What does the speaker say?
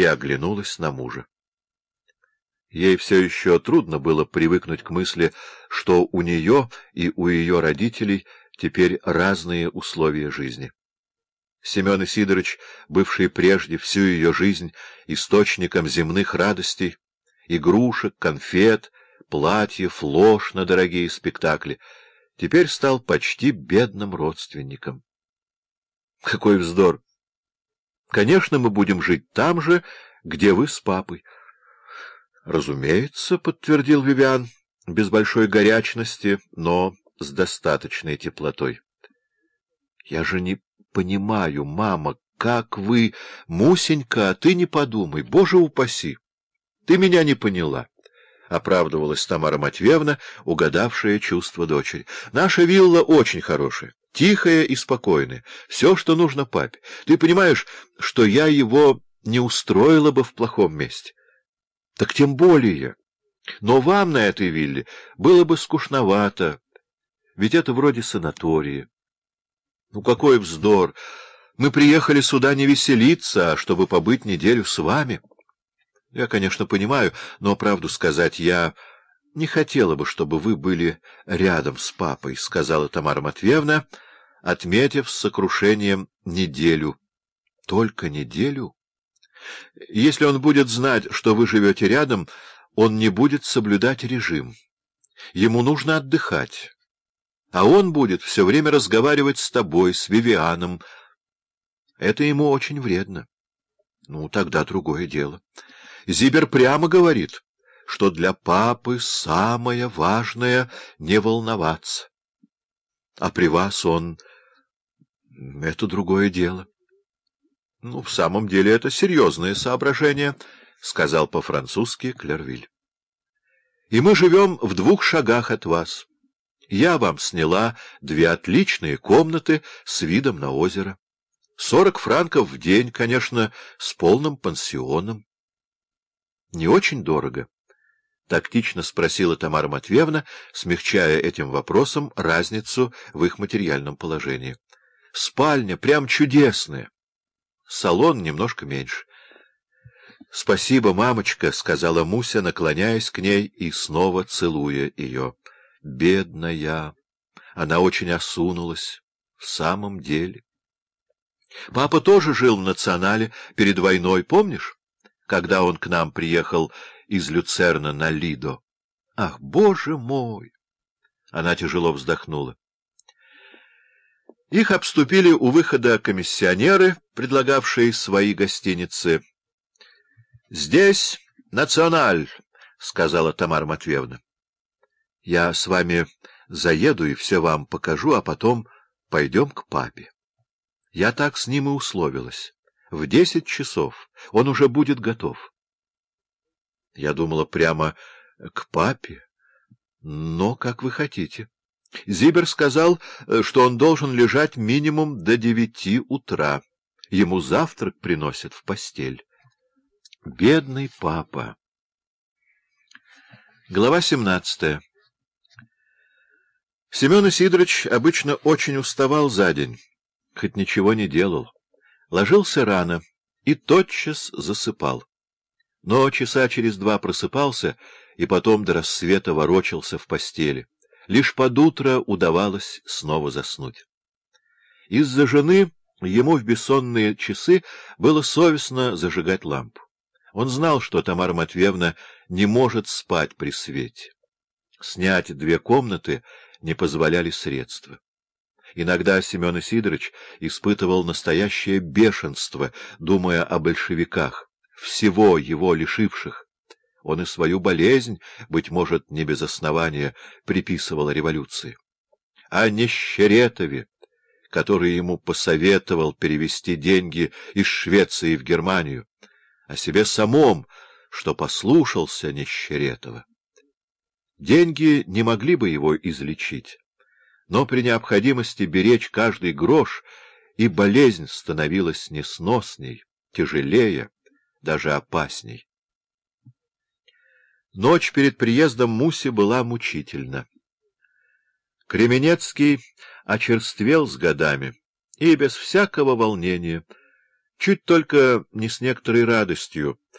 и оглянулась на мужа. Ей все еще трудно было привыкнуть к мысли, что у нее и у ее родителей теперь разные условия жизни. Семен Сидорович, бывший прежде всю ее жизнь источником земных радостей, игрушек, конфет, платьев, ложь на дорогие спектакли, теперь стал почти бедным родственником. Какой вздор! Конечно, мы будем жить там же, где вы с папой. — Разумеется, — подтвердил Вивиан, без большой горячности, но с достаточной теплотой. — Я же не понимаю, мама, как вы... Мусенька, ты не подумай, боже упаси! Ты меня не поняла. — оправдывалась Тамара Матвеевна, угадавшая чувство дочери. — Наша вилла очень хорошая, тихая и спокойная. Все, что нужно папе. Ты понимаешь, что я его не устроила бы в плохом месте? Так тем более. Но вам на этой вилле было бы скучновато, ведь это вроде санатория. Ну, какой вздор! Мы приехали сюда не веселиться, а чтобы побыть неделю с вами. Я, конечно, понимаю, но, правду сказать, я не хотела бы, чтобы вы были рядом с папой, — сказала Тамара Матвеевна, отметив с сокрушением неделю. Только неделю? Если он будет знать, что вы живете рядом, он не будет соблюдать режим. Ему нужно отдыхать. А он будет все время разговаривать с тобой, с Вивианом. Это ему очень вредно. Ну, тогда другое дело. Зибер прямо говорит, что для папы самое важное — не волноваться. А при вас он... Это другое дело. — Ну, в самом деле это серьезное соображение, — сказал по-французски Клервиль. — И мы живем в двух шагах от вас. Я вам сняла две отличные комнаты с видом на озеро. Сорок франков в день, конечно, с полным пансионом. — Не очень дорого? — тактично спросила Тамара Матвеевна, смягчая этим вопросом разницу в их материальном положении. — Спальня прям чудесная салон немножко меньше. — Спасибо, мамочка, — сказала Муся, наклоняясь к ней и снова целуя ее. — Бедная! Она очень осунулась. В самом деле. Папа тоже жил в Национале перед войной, помнишь? Когда он к нам приехал из Люцерна на Лидо. Ах, боже мой! Она тяжело вздохнула. Их обступили у выхода комиссионеры, предлагавшие свои гостиницы. — Здесь националь, — сказала Тамара Матвеевна. — Я с вами заеду и все вам покажу, а потом пойдем к папе. Я так с ним и условилась. В десять часов он уже будет готов. Я думала прямо к папе, но как вы хотите. Зибер сказал, что он должен лежать минимум до девяти утра. Ему завтрак приносят в постель. Бедный папа. Глава семнадцатая. Семен Сидорович обычно очень уставал за день, хоть ничего не делал. Ложился рано и тотчас засыпал. Но часа через два просыпался и потом до рассвета ворочался в постели. Лишь под утро удавалось снова заснуть. Из-за жены ему в бессонные часы было совестно зажигать лампу. Он знал, что Тамара Матвеевна не может спать при свете. Снять две комнаты не позволяли средства. Иногда Семен Сидорович испытывал настоящее бешенство, думая о большевиках, всего его лишивших. Он и свою болезнь, быть может, не без основания, приписывал революции. А не Щеретове, который ему посоветовал перевести деньги из Швеции в Германию, о себе самом, что послушался Нещеретова. Деньги не могли бы его излечить, но при необходимости беречь каждый грош, и болезнь становилась несносней, тяжелее, даже опасней. Ночь перед приездом Муси была мучительна. Кременецкий очерствел с годами и без всякого волнения Чуть только не с некоторой радостью